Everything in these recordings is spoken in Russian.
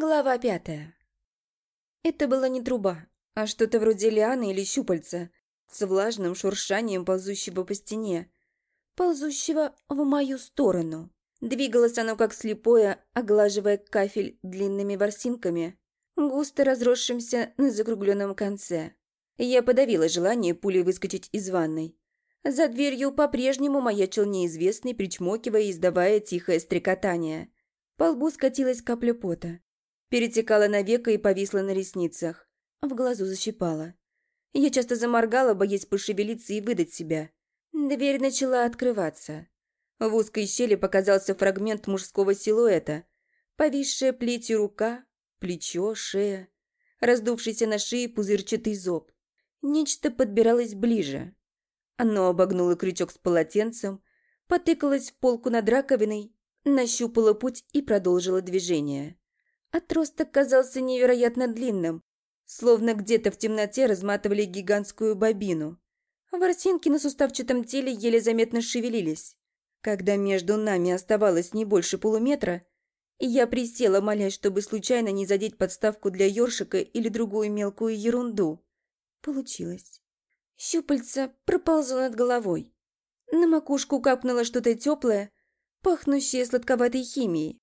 Глава пятая. Это была не труба, а что-то вроде лианы или щупальца, с влажным шуршанием ползущего по стене, ползущего в мою сторону. Двигалось оно как слепое, оглаживая кафель длинными ворсинками, густо разросшимся на закругленном конце. Я подавила желание пулей выскочить из ванной. За дверью по-прежнему маячил неизвестный, причмокивая и издавая тихое стрекотание. По лбу скатилась капля пота. Перетекала на веко и повисла на ресницах. В глазу защипала. Я часто заморгала, боясь пошевелиться и выдать себя. Дверь начала открываться. В узкой щели показался фрагмент мужского силуэта. Повисшая плетью рука, плечо, шея. Раздувшийся на шее пузырчатый зоб. Нечто подбиралось ближе. Оно обогнуло крючок с полотенцем, потыкалось в полку над раковиной, нащупало путь и продолжило движение. Отросток казался невероятно длинным, словно где-то в темноте разматывали гигантскую бобину. Ворсинки на суставчатом теле еле заметно шевелились. Когда между нами оставалось не больше полуметра, я присела, молясь, чтобы случайно не задеть подставку для ёршика или другую мелкую ерунду. Получилось. Щупальца проползло над головой. На макушку капнуло что-то теплое, пахнущее сладковатой химией.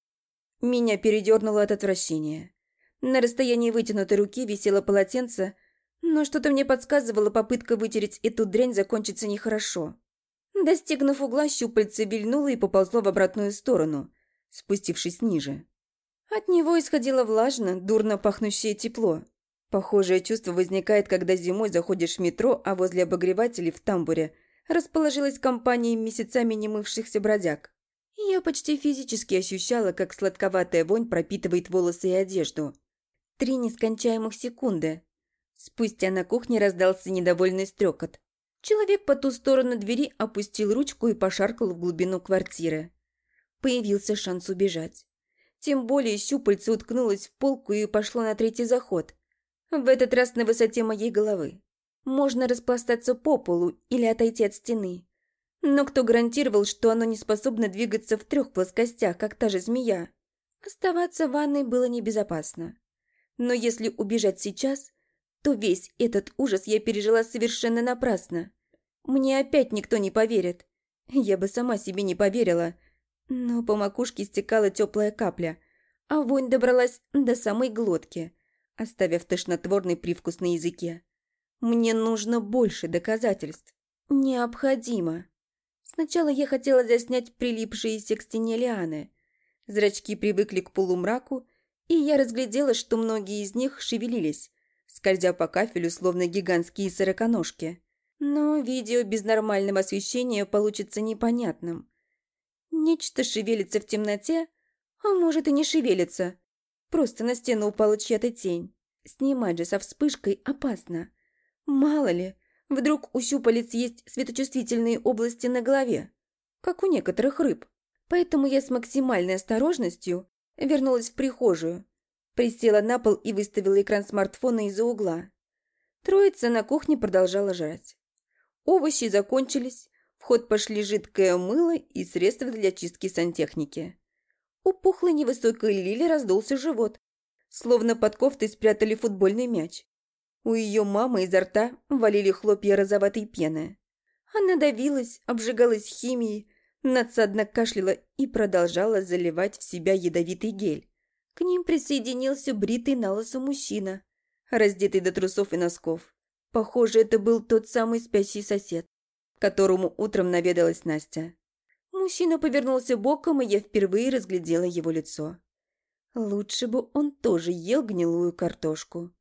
Меня передернуло от отвращения. На расстоянии вытянутой руки висело полотенце, но что-то мне подсказывало, попытка вытереть эту дрянь закончится нехорошо. Достигнув угла, щупальце вильнуло и поползло в обратную сторону, спустившись ниже. От него исходило влажно, дурно пахнущее тепло. Похожее чувство возникает, когда зимой заходишь в метро, а возле обогревателей в тамбуре расположилась компания месяцами не мывшихся бродяг. Я почти физически ощущала, как сладковатая вонь пропитывает волосы и одежду. Три нескончаемых секунды. Спустя на кухне раздался недовольный стрекот. Человек по ту сторону двери опустил ручку и пошаркал в глубину квартиры. Появился шанс убежать. Тем более щупальце уткнулось в полку и пошло на третий заход. В этот раз на высоте моей головы. Можно распластаться по полу или отойти от стены. Но кто гарантировал, что оно не способно двигаться в трех плоскостях, как та же змея? Оставаться в ванной было небезопасно. Но если убежать сейчас, то весь этот ужас я пережила совершенно напрасно. Мне опять никто не поверит. Я бы сама себе не поверила. Но по макушке стекала теплая капля, а вонь добралась до самой глотки, оставив тошнотворный привкус на языке. Мне нужно больше доказательств. Необходимо. Сначала я хотела заснять прилипшиеся к стене лианы. Зрачки привыкли к полумраку, и я разглядела, что многие из них шевелились, скользя по кафелю, словно гигантские сороконожки. Но видео без нормального освещения получится непонятным. Нечто шевелится в темноте, а может и не шевелится. Просто на стену упала чья-то тень. Снимать же со вспышкой опасно. Мало ли, Вдруг у щупалец есть светочувствительные области на голове, как у некоторых рыб. Поэтому я с максимальной осторожностью вернулась в прихожую, присела на пол и выставила экран смартфона из-за угла. Троица на кухне продолжала жрать. Овощи закончились, в ход пошли жидкое мыло и средства для чистки сантехники. У пухлой невысокой Лили раздулся живот, словно под кофтой спрятали футбольный мяч. У ее мамы изо рта валили хлопья розоватой пены. Она давилась, обжигалась химией, надсадно кашляла и продолжала заливать в себя ядовитый гель. К ним присоединился бритый на лысо мужчина, раздетый до трусов и носков. Похоже, это был тот самый спящий сосед, которому утром наведалась Настя. Мужчина повернулся боком, и я впервые разглядела его лицо. Лучше бы он тоже ел гнилую картошку.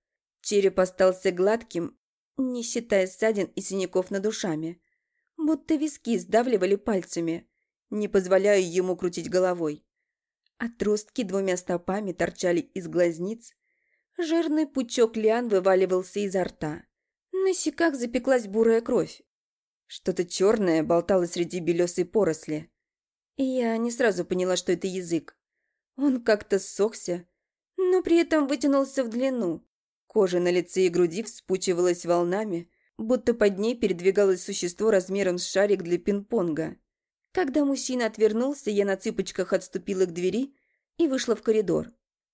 Череп остался гладким, не считая ссадин и синяков над ушами. Будто виски сдавливали пальцами, не позволяя ему крутить головой. Отростки двумя стопами торчали из глазниц. Жирный пучок лиан вываливался изо рта. На щеках запеклась бурая кровь. Что-то черное болтало среди белесой поросли. Я не сразу поняла, что это язык. Он как-то ссохся, но при этом вытянулся в длину, Кожа на лице и груди вспучивалась волнами, будто под ней передвигалось существо размером с шарик для пинг-понга. Когда мужчина отвернулся, я на цыпочках отступила к двери и вышла в коридор.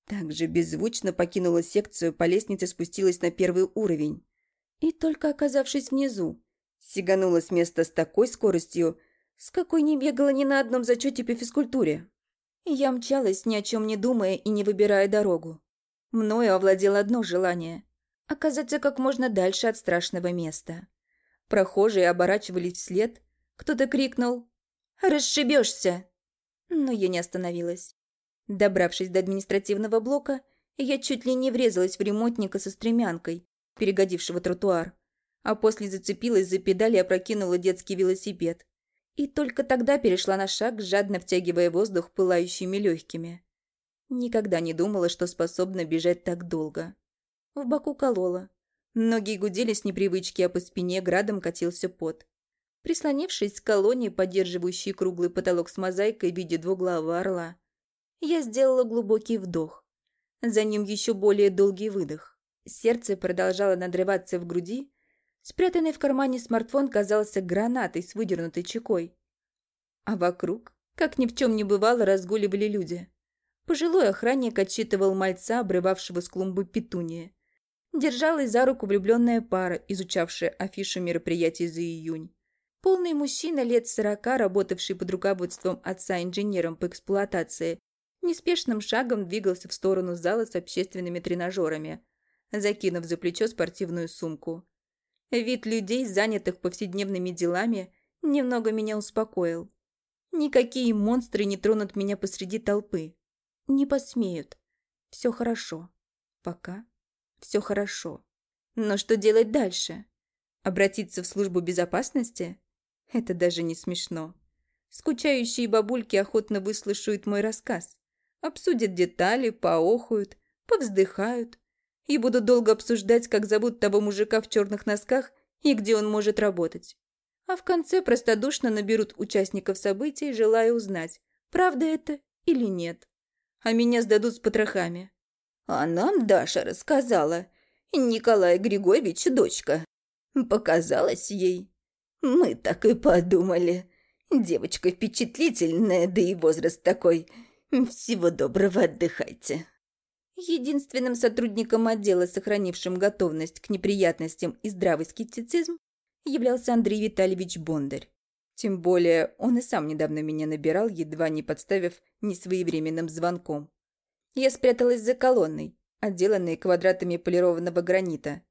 Также беззвучно покинула секцию, по лестнице спустилась на первый уровень. И только оказавшись внизу, сиганула с места с такой скоростью, с какой не бегала ни на одном зачете по физкультуре. Я мчалась, ни о чем не думая и не выбирая дорогу. Мною овладело одно желание – оказаться как можно дальше от страшного места. Прохожие оборачивались вслед, кто-то крикнул «Расшибешься!» Но я не остановилась. Добравшись до административного блока, я чуть ли не врезалась в ремонтника со стремянкой, перегодившего тротуар, а после зацепилась за педаль и опрокинула детский велосипед. И только тогда перешла на шаг, жадно втягивая воздух пылающими легкими. Никогда не думала, что способна бежать так долго. В боку колола. Ноги гудели с непривычки, а по спине градом катился пот. Прислонившись к колонне, поддерживающей круглый потолок с мозаикой в виде двуглавого орла, я сделала глубокий вдох. За ним еще более долгий выдох. Сердце продолжало надрываться в груди. Спрятанный в кармане смартфон казался гранатой с выдернутой чекой. А вокруг, как ни в чем не бывало, разгуливали люди. Пожилой охранник отчитывал мальца, обрывавшего с клумбы петуния. Держалась за руку влюбленная пара, изучавшая афишу мероприятий за июнь. Полный мужчина лет сорока, работавший под руководством отца инженером по эксплуатации, неспешным шагом двигался в сторону зала с общественными тренажерами, закинув за плечо спортивную сумку. Вид людей, занятых повседневными делами, немного меня успокоил. Никакие монстры не тронут меня посреди толпы. Не посмеют. Все хорошо. Пока все хорошо. Но что делать дальше? Обратиться в службу безопасности? Это даже не смешно. Скучающие бабульки охотно выслушают мой рассказ обсудят детали, поохают, повздыхают и будут долго обсуждать, как зовут того мужика в черных носках и где он может работать. А в конце простодушно наберут участников событий, желая узнать, правда это или нет. А меня сдадут с потрохами. А нам Даша рассказала. Николай Григорьевич дочка. Показалось ей. Мы так и подумали. Девочка впечатлительная, да и возраст такой – всего доброго, отдыхайте. Единственным сотрудником отдела, сохранившим готовность к неприятностям и здравый скептицизм, являлся Андрей Витальевич Бондарь. Тем более он и сам недавно меня набирал, едва не подставив несвоевременным звонком. Я спряталась за колонной, отделанной квадратами полированного гранита,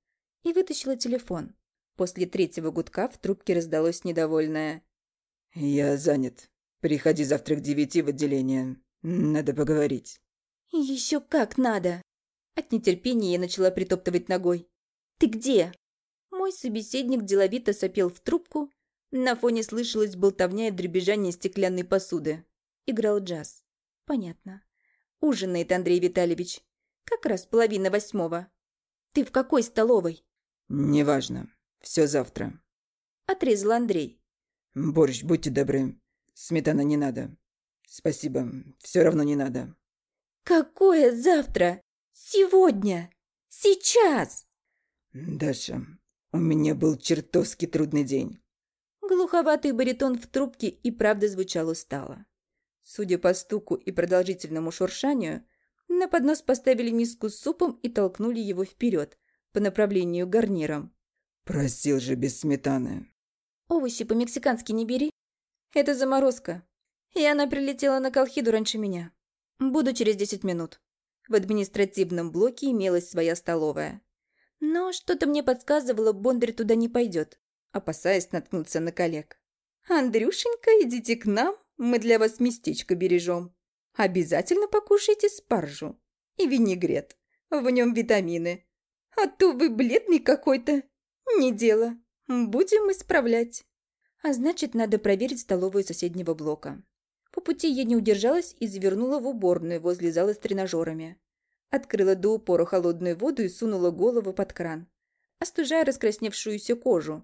и вытащила телефон. После третьего гудка в трубке раздалось недовольное. «Я занят. Приходи завтра к девяти в отделение. «Надо поговорить». «Еще как надо!» От нетерпения я начала притоптывать ногой. «Ты где?» Мой собеседник деловито сопел в трубку. На фоне слышалось болтовня и дребезжание стеклянной посуды. Играл джаз. Понятно. Ужинает Андрей Витальевич. Как раз половина восьмого. Ты в какой столовой? Неважно. Все завтра. Отрезал Андрей. Борщ, будьте добры. Сметана не надо. «Спасибо, все равно не надо». «Какое завтра? Сегодня? Сейчас?» «Даша, у меня был чертовски трудный день». Глуховатый баритон в трубке и правда звучал устало. Судя по стуку и продолжительному шуршанию, на поднос поставили миску с супом и толкнули его вперед по направлению к гарнирам. «Просил же без сметаны». «Овощи по-мексикански не бери. Это заморозка. И она прилетела на Колхиду раньше меня. Буду через десять минут. В административном блоке имелась своя столовая. Но что-то мне подсказывало, Бондарь туда не пойдет, опасаясь наткнуться на коллег. «Андрюшенька, идите к нам, мы для вас местечко бережем. Обязательно покушайте спаржу и винегрет. В нем витамины. А то вы бледный какой-то. Не дело. Будем исправлять. А значит, надо проверить столовую соседнего блока. По пути я не удержалась и завернула в уборную возле зала с тренажерами. Открыла до упора холодную воду и сунула голову под кран, остужая раскрасневшуюся кожу.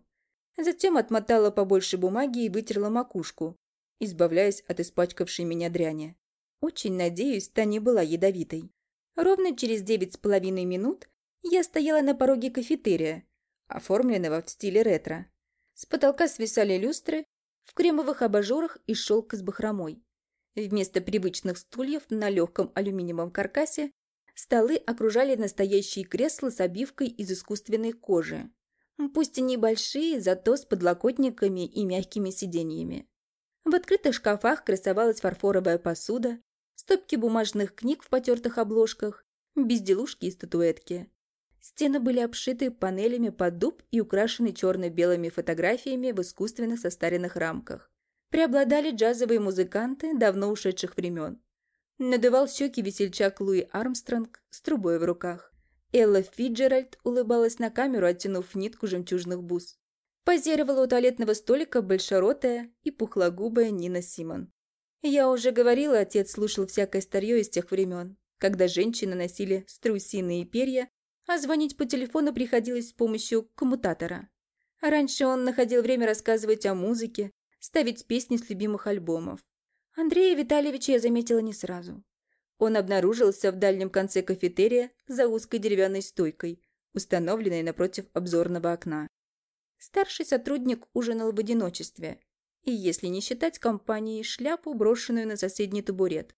Затем отмотала побольше бумаги и вытерла макушку, избавляясь от испачкавшей меня дряни. Очень надеюсь, та не была ядовитой. Ровно через девять с половиной минут я стояла на пороге кафетерия, оформленного в стиле ретро. С потолка свисали люстры, в кремовых абажурах и шелк с бахромой. Вместо привычных стульев на легком алюминиевом каркасе Столы окружали настоящие кресла с обивкой из искусственной кожи. Пусть и небольшие, зато с подлокотниками и мягкими сиденьями. В открытых шкафах красовалась фарфоровая посуда, стопки бумажных книг в потертых обложках, безделушки и статуэтки. Стены были обшиты панелями под дуб и украшены черно-белыми фотографиями в искусственно состаренных рамках. Преобладали джазовые музыканты давно ушедших времен. Надувал щеки весельчак Луи Армстронг с трубой в руках. Элла Фиджеральд улыбалась на камеру, оттянув нитку жемчужных бус. Позировала у туалетного столика большеротая и пухлогубая Нина Симон. Я уже говорила, отец слушал всякое старье из тех времен, когда женщины носили страусиные перья, а звонить по телефону приходилось с помощью коммутатора. раньше он находил время рассказывать о музыке, ставить песни с любимых альбомов. Андрея Витальевича я заметила не сразу. Он обнаружился в дальнем конце кафетерия за узкой деревянной стойкой, установленной напротив обзорного окна. Старший сотрудник ужинал в одиночестве, и если не считать компании шляпу, брошенную на соседний табурет.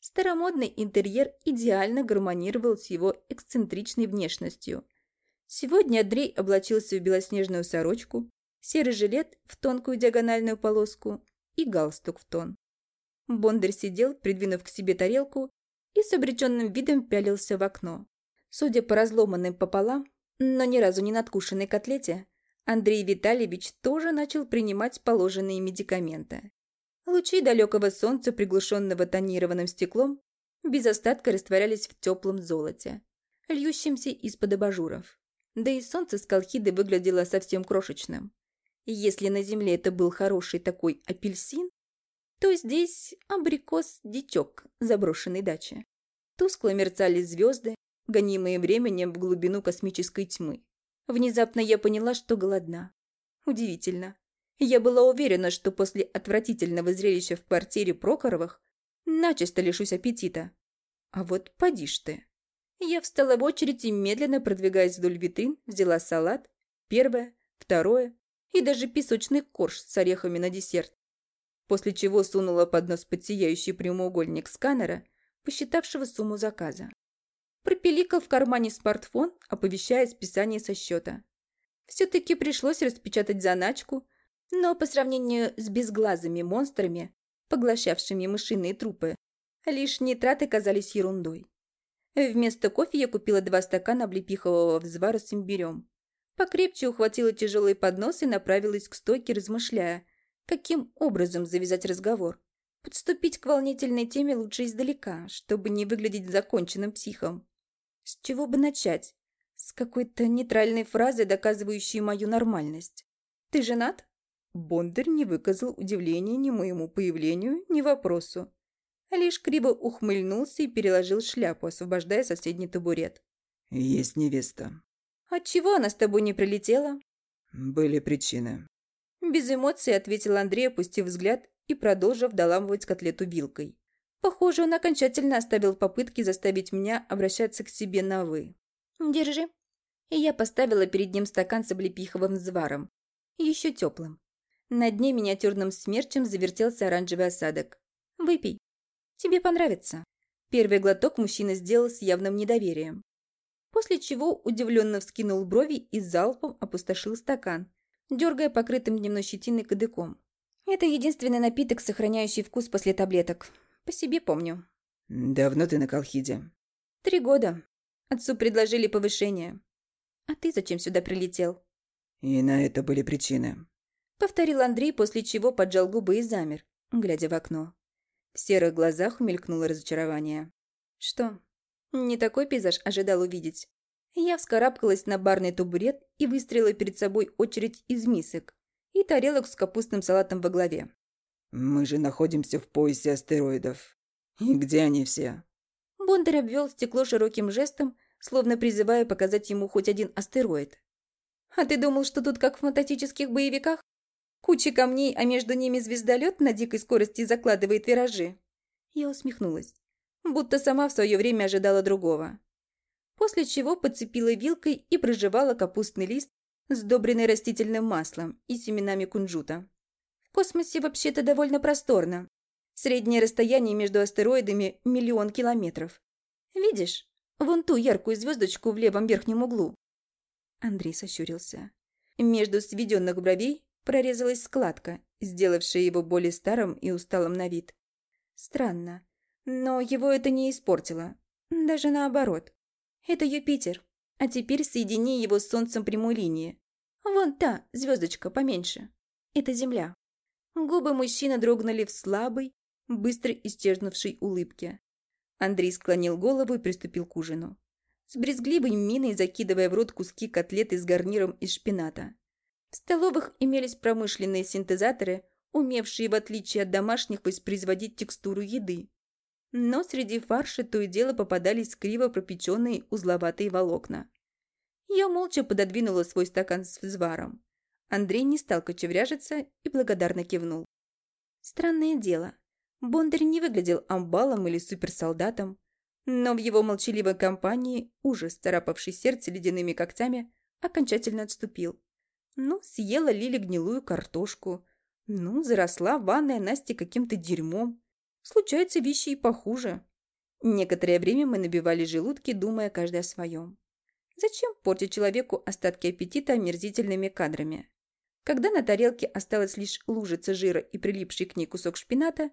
Старомодный интерьер идеально гармонировал с его эксцентричной внешностью. Сегодня Андрей облачился в белоснежную сорочку, серый жилет в тонкую диагональную полоску и галстук в тон. Бондарь сидел, придвинув к себе тарелку, и с обреченным видом пялился в окно. Судя по разломанным пополам, но ни разу не надкушенной котлете, Андрей Витальевич тоже начал принимать положенные медикаменты. Лучи далекого солнца, приглушенного тонированным стеклом, без остатка растворялись в теплом золоте, льющемся из-под абажуров. Да и солнце с Колхиды выглядело совсем крошечным. Если на земле это был хороший такой апельсин, то здесь абрикос-дичок заброшенной дачи. Тускло мерцали звезды, гонимые временем в глубину космической тьмы. Внезапно я поняла, что голодна. Удивительно. Я была уверена, что после отвратительного зрелища в квартире Прокоровых начисто лишусь аппетита. А вот поди ж ты. Я встала в очередь и, медленно продвигаясь вдоль витрин, взяла салат, первое, второе и даже песочный корж с орехами на десерт после чего сунула под нос под сияющий прямоугольник сканера, посчитавшего сумму заказа. Пропиликал в кармане смартфон, оповещая списание со счета. Все-таки пришлось распечатать заначку, но по сравнению с безглазыми монстрами, поглощавшими мышиные трупы, лишние траты казались ерундой. Вместо кофе я купила два стакана облепихового взвара с имбирем. Покрепче ухватила тяжелый поднос и направилась к стойке, размышляя, Каким образом завязать разговор? Подступить к волнительной теме лучше издалека, чтобы не выглядеть законченным психом. С чего бы начать? С какой-то нейтральной фразы, доказывающей мою нормальность. «Ты женат?» Бондарь не выказал удивления ни моему появлению, ни вопросу. Лишь криво ухмыльнулся и переложил шляпу, освобождая соседний табурет. «Есть невеста». «Отчего она с тобой не прилетела?» «Были причины. Без эмоций ответил Андрей, опустив взгляд и продолжив доламывать котлету вилкой. Похоже, он окончательно оставил попытки заставить меня обращаться к себе на «вы». «Держи». И я поставила перед ним стакан с облепиховым зваром. Еще теплым. На дне миниатюрным смерчем завертелся оранжевый осадок. «Выпей. Тебе понравится». Первый глоток мужчина сделал с явным недоверием. После чего удивленно вскинул брови и залпом опустошил стакан, дергая покрытым дневной щетиной кадыком. Это единственный напиток, сохраняющий вкус после таблеток. По себе помню. Давно ты на Колхиде? Три года. Отцу предложили повышение. А ты зачем сюда прилетел? И на это были причины. Повторил Андрей, после чего поджал губы и замер, глядя в окно. В серых глазах умелькнуло разочарование. Что, не такой пейзаж ожидал увидеть? Я вскарабкалась на барный табурет и выстрелила перед собой очередь из мисок и тарелок с капустным салатом во главе. «Мы же находимся в поясе астероидов. И где они все?» Бондарь обвел стекло широким жестом, словно призывая показать ему хоть один астероид. «А ты думал, что тут как в фантастических боевиках? Куча камней, а между ними звездолет на дикой скорости закладывает виражи?» Я усмехнулась, будто сама в свое время ожидала другого после чего подцепила вилкой и прожевала капустный лист, сдобренный растительным маслом и семенами кунжута. В космосе вообще-то довольно просторно. Среднее расстояние между астероидами – миллион километров. Видишь, Вон ту яркую звездочку в левом верхнем углу. Андрей сощурился. Между сведенных бровей прорезалась складка, сделавшая его более старым и усталым на вид. Странно, но его это не испортило. Даже наоборот. Это Юпитер, а теперь соедини его с Солнцем прямой линии. Вон та, звездочка поменьше. Это Земля. Губы мужчины дрогнули в слабой, быстро исчезнувшей улыбке. Андрей склонил голову и приступил к ужину. С брезгливой миной закидывая в рот куски котлеты с гарниром из шпината. В столовых имелись промышленные синтезаторы, умевшие, в отличие от домашних, воспроизводить текстуру еды. Но среди фарша то и дело попадались криво пропеченные узловатые волокна. Я молча пододвинула свой стакан с взваром. Андрей не стал кочевряжиться и благодарно кивнул. Странное дело. Бондарь не выглядел амбалом или суперсолдатом, но в его молчаливой компании ужас, царапавший сердце ледяными когтями, окончательно отступил. Ну, съела Лили гнилую картошку. Ну, заросла ванная Настя каким-то дерьмом. Случаются вещи и похуже. Некоторое время мы набивали желудки, думая каждый о своем. Зачем портить человеку остатки аппетита омерзительными кадрами? Когда на тарелке осталась лишь лужица жира и прилипший к ней кусок шпината,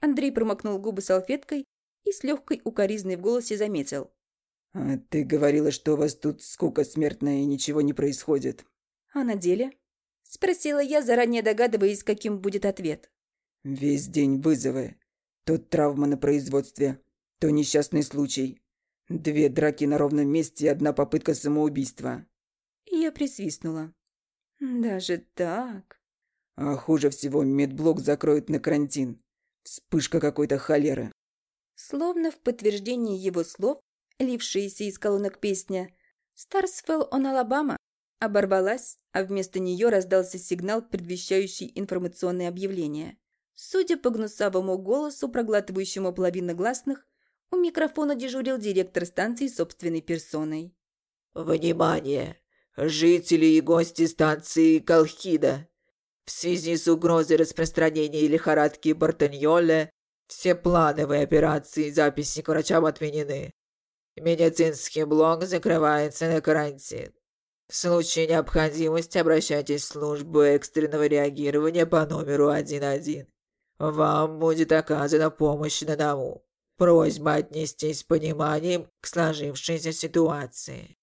Андрей промокнул губы салфеткой и с легкой укоризной в голосе заметил. «А ты говорила, что у вас тут скука смертная и ничего не происходит». «А на деле?» – спросила я, заранее догадываясь, каким будет ответ. «Весь день вызовы. То травма на производстве, то несчастный случай. Две драки на ровном месте и одна попытка самоубийства». Я присвистнула. «Даже так?» «А хуже всего медблок закроют на карантин. Вспышка какой-то холеры». Словно в подтверждении его слов, лившаяся из колонок песня «Stars Fell on Alabama» оборвалась, а вместо нее раздался сигнал, предвещающий информационное объявление. Судя по гнусавому голосу, проглатывающему половину гласных, у микрофона дежурил директор станции собственной персоной. «Внимание! Жители и гости станции Колхида! В связи с угрозой распространения лихорадки Бартаньоле все плановые операции и записи к врачам отменены. Медицинский блок закрывается на карантин. В случае необходимости обращайтесь в службу экстренного реагирования по номеру 11. Вам будет оказана помощь на дому. Просьба отнестись с пониманием к сложившейся ситуации.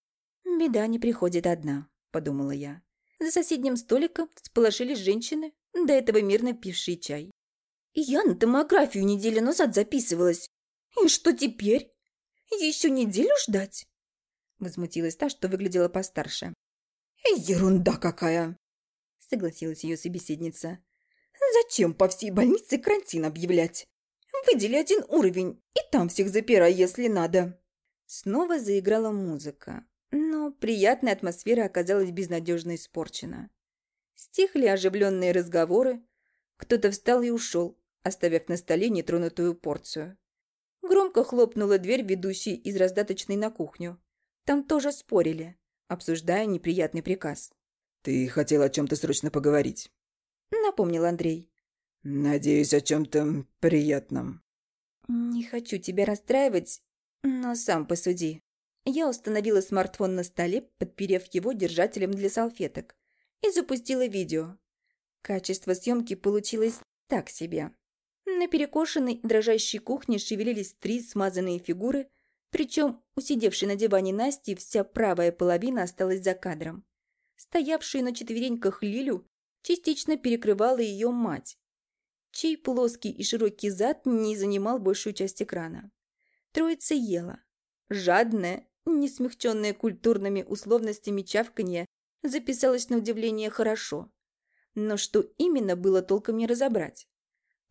«Беда не приходит одна», — подумала я. За соседним столиком всполошились женщины, до этого мирно пившие чай. Я на томографию неделю назад записывалась. И что теперь? Еще неделю ждать? Возмутилась та, что выглядела постарше. Ерунда какая! Согласилась ее собеседница. Зачем по всей больнице карантин объявлять? Выдели один уровень, и там всех запирай, если надо. Снова заиграла музыка, но приятная атмосфера оказалась безнадежно испорчена. Стихли оживленные разговоры, кто-то встал и ушел, оставив на столе нетронутую порцию. Громко хлопнула дверь, ведущая из раздаточной на кухню. Там тоже спорили, обсуждая неприятный приказ. «Ты хотел о чем-то срочно поговорить», — напомнил Андрей. «Надеюсь, о чем-то приятном». «Не хочу тебя расстраивать, но сам посуди». Я установила смартфон на столе, подперев его держателем для салфеток, и запустила видео. Качество съемки получилось так себе. На перекошенной, дрожащей кухне шевелились три смазанные фигуры, причем у сидевшей на диване Насти вся правая половина осталась за кадром. Стоявшую на четвереньках Лилю частично перекрывала ее мать, чей плоский и широкий зад не занимал большую часть экрана. Троица ела. Жадная, не смягченная культурными условностями чавканье, записалась на удивление хорошо. Но что именно было толком не разобрать.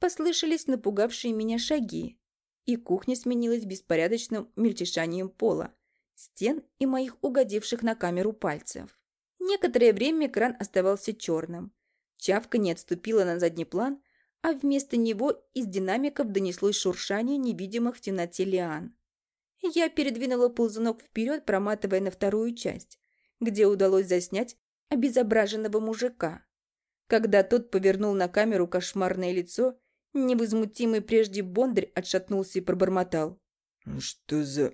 Послышались напугавшие меня шаги, и кухня сменилась беспорядочным мельтешанием пола, стен и моих угодивших на камеру пальцев. Некоторое время экран оставался черным. Чавка не отступила на задний план, а вместо него из динамиков донеслось шуршание невидимых в темноте лиан. Я передвинула ползунок вперед, проматывая на вторую часть, где удалось заснять обезображенного мужика. Когда тот повернул на камеру кошмарное лицо, Невозмутимый прежде Бондарь отшатнулся и пробормотал. «Что за...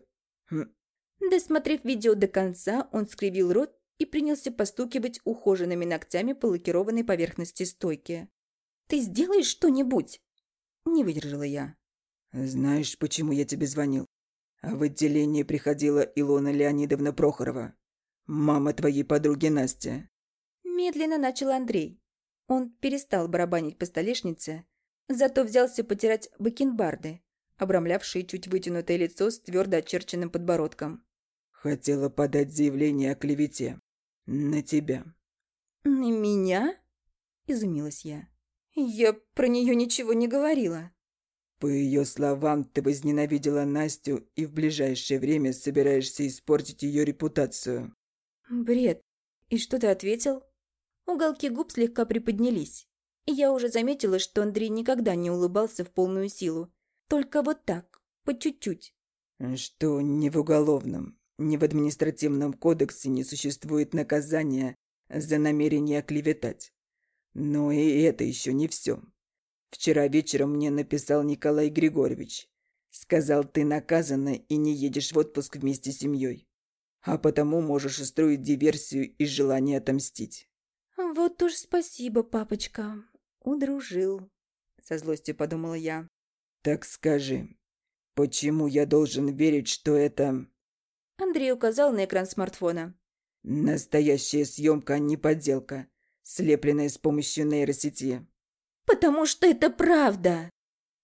Досмотрев видео до конца, он скривил рот и принялся постукивать ухоженными ногтями по лакированной поверхности стойки. «Ты сделаешь что-нибудь?» Не выдержала я. «Знаешь, почему я тебе звонил? В отделение приходила Илона Леонидовна Прохорова, мама твоей подруги Настя». Медленно начал Андрей. Он перестал барабанить по столешнице, зато взялся потирать бакенбарды, обрамлявшие чуть вытянутое лицо с твердо очерченным подбородком. «Хотела подать заявление о клевете. На тебя». «На меня?» – изумилась я. «Я про нее ничего не говорила». По ее словам, ты возненавидела Настю и в ближайшее время собираешься испортить ее репутацию. Бред. И что ты ответил? Уголки губ слегка приподнялись. Я уже заметила, что Андрей никогда не улыбался в полную силу. Только вот так, по чуть-чуть. Что ни в уголовном, ни в административном кодексе не существует наказания за намерение клеветать. Но и это еще не все. Вчера вечером мне написал Николай Григорьевич. Сказал, ты наказана и не едешь в отпуск вместе с семьей. А потому можешь устроить диверсию из желания отомстить. Вот уж спасибо, папочка. Удружил. Со злостью подумала я. Так скажи, почему я должен верить, что это... Андрей указал на экран смартфона. Настоящая съемка, а не подделка, слепленная с помощью нейросети. «Потому что это правда!»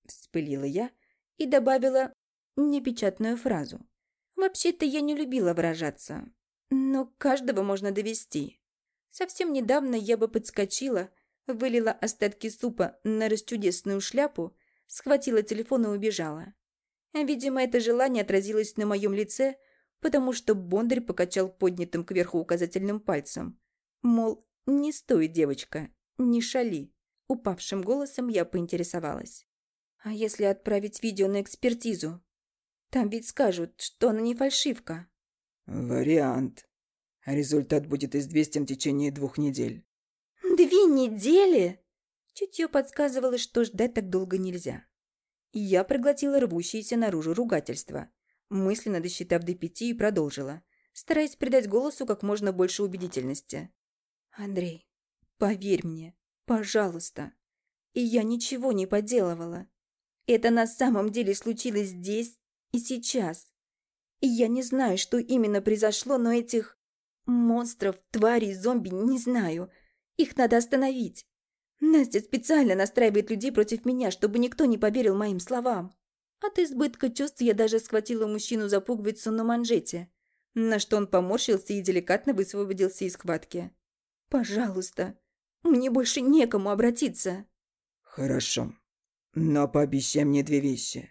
Вспылила я и добавила непечатную фразу. Вообще-то я не любила выражаться, но каждого можно довести. Совсем недавно я бы подскочила, вылила остатки супа на расчудесную шляпу, схватила телефон и убежала. Видимо, это желание отразилось на моем лице, потому что Бондарь покачал поднятым кверху указательным пальцем. Мол, не стой, девочка, не шали. Упавшим голосом я поинтересовалась. «А если отправить видео на экспертизу? Там ведь скажут, что она не фальшивка». «Вариант. Результат будет известен в течение двух недель». «Две недели?» Чутье подсказывало, что ждать так долго нельзя. Я проглотила рвущееся наружу ругательство, мысленно досчитав до пяти и продолжила, стараясь придать голосу как можно больше убедительности. «Андрей, поверь мне, Пожалуйста. И я ничего не поделывала. Это на самом деле случилось здесь и сейчас. И я не знаю, что именно произошло, но этих монстров, тварей, зомби, не знаю. Их надо остановить. Настя специально настраивает людей против меня, чтобы никто не поверил моим словам. От избытка чувств я даже схватила мужчину за пуговицу на манжете, на что он поморщился и деликатно высвободился из схватки. «Пожалуйста, мне больше некому обратиться. Хорошо. Но пообещай мне две вещи.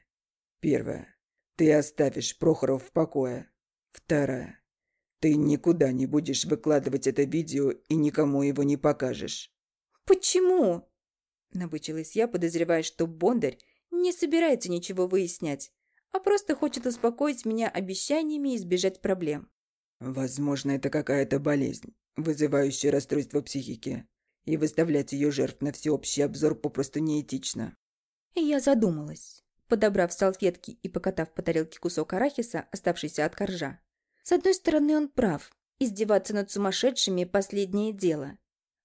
Первая. Ты оставишь Прохоров в покое. Вторая. Ты никуда не будешь выкладывать это видео и никому его не покажешь. Почему? Набычилась я, подозревая, что Бондарь не собирается ничего выяснять, а просто хочет успокоить меня обещаниями и избежать проблем. Возможно, это какая-то болезнь, вызывающая расстройство психики и выставлять ее жертв на всеобщий обзор попросту неэтично. Я задумалась, подобрав салфетки и покатав по тарелке кусок арахиса, оставшийся от коржа. С одной стороны, он прав. Издеваться над сумасшедшими – последнее дело.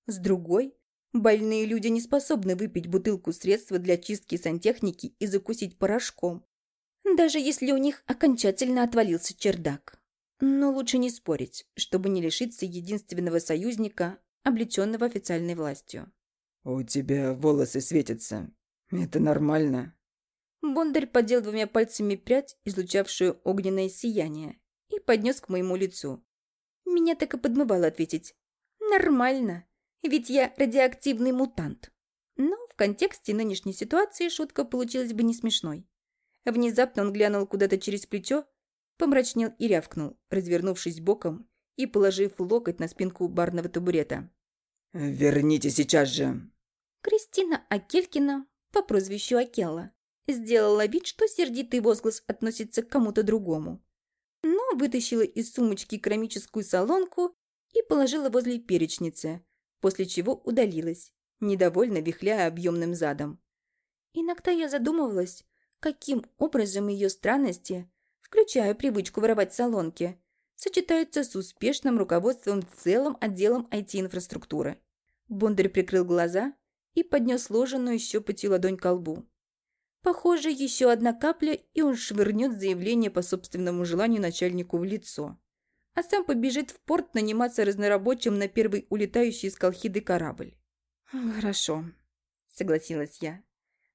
С другой, больные люди не способны выпить бутылку средства для чистки сантехники и закусить порошком. Даже если у них окончательно отвалился чердак. Но лучше не спорить, чтобы не лишиться единственного союзника, облеченного официальной властью. «У тебя волосы светятся. Это нормально?» Бондарь подел двумя пальцами прядь, излучавшую огненное сияние, и поднес к моему лицу. Меня так и подмывало ответить. «Нормально, ведь я радиоактивный мутант». Но в контексте нынешней ситуации шутка получилась бы не смешной. Внезапно он глянул куда-то через плечо, помрачнел и рявкнул, развернувшись боком и положив локоть на спинку барного табурета. «Верните сейчас же!» Кристина Акелькина по прозвищу Акела сделала вид, что сердитый возглас относится к кому-то другому. Но вытащила из сумочки керамическую солонку и положила возле перечницы, после чего удалилась, недовольно вихляя объемным задом. Иногда я задумывалась, каким образом ее странности включая привычку воровать салонки, сочетаются с успешным руководством целым отделом IT-инфраструктуры. Бондарь прикрыл глаза и поднес сложенную щепотью ладонь к лбу. Похоже, еще одна капля, и он швырнет заявление по собственному желанию начальнику в лицо. А сам побежит в порт наниматься разнорабочим на первый улетающий из Колхиды корабль. «Хорошо», — согласилась я.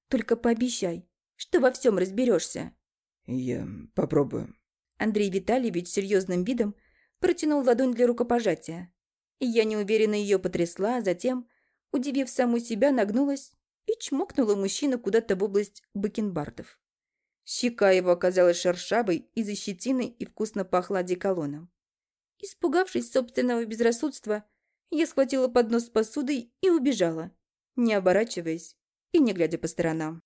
«Только пообещай, что во всем разберешься». «Я попробую». Андрей Витальевич серьезным видом протянул ладонь для рукопожатия. И я неуверенно ее потрясла, а затем, удивив саму себя, нагнулась и чмокнула мужчину куда-то в область бакенбардов. Щека его оказалась шершавой, из-за щетины и вкусно пахла одеколоном. Испугавшись собственного безрассудства, я схватила поднос с посудой и убежала, не оборачиваясь и не глядя по сторонам.